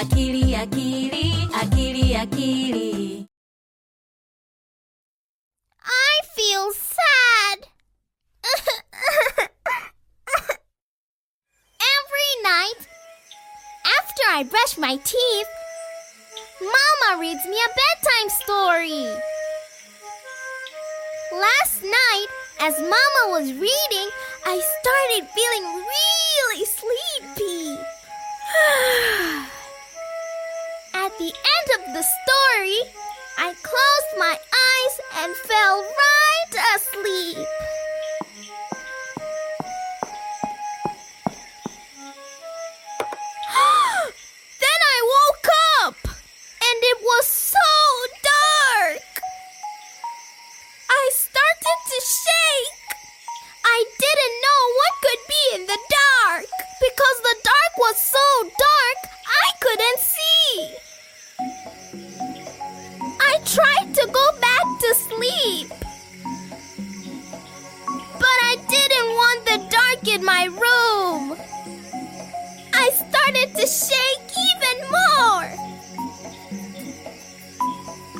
akili akili akili akili I feel sad. Every night, after I brush my teeth, Mama reads me a bedtime story. Last night, as Mama was reading, I started feeling really I tried to go back to sleep. But I didn't want the dark in my room. I started to shake even more.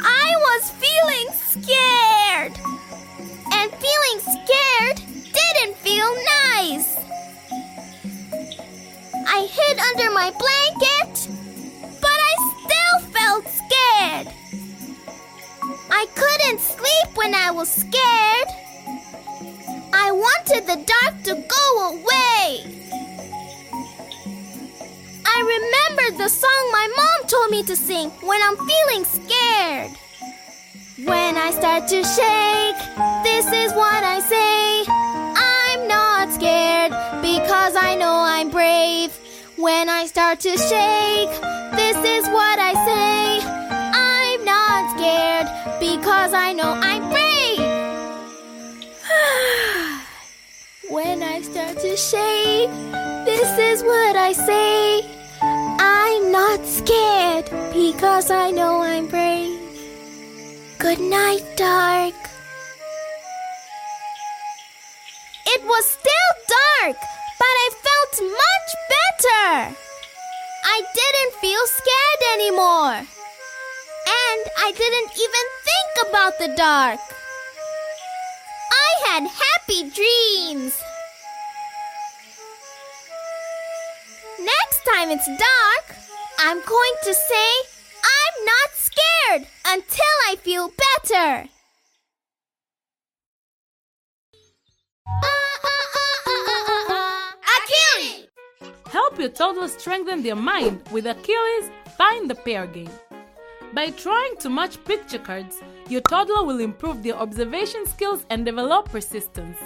I was feeling scared. And feeling scared didn't feel nice. I hid under my blanket, I couldn't sleep when I was scared. I wanted the dark to go away. I remembered the song my mom told me to sing when I'm feeling scared. When I start to shake, this is what I say. I'm not scared because I know I'm brave. When I start to shake, this is what I say. Because I know I'm brave. when I start to shake, this is what I say. I'm not scared because I know I'm brave. Good night, dark. It was still dark, but I felt much better. I didn't feel scared anymore. And I didn't even the dark. I had happy dreams. Next time it's dark, I'm going to say I'm not scared until I feel better. Achilles! Help your toddler strengthen their mind with Akili's Find the Pair game. By trying to match picture cards, your toddler will improve their observation skills and develop persistence.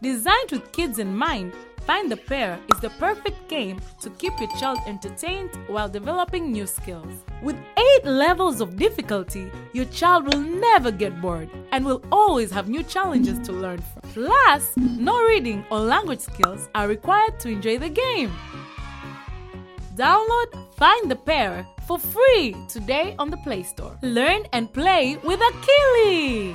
Designed with kids in mind, Find the Pair is the perfect game to keep your child entertained while developing new skills. With 8 levels of difficulty, your child will never get bored and will always have new challenges to learn from. Plus, no reading or language skills are required to enjoy the game. Download Find the Pair for free today on the Play Store. Learn and play with Achilles!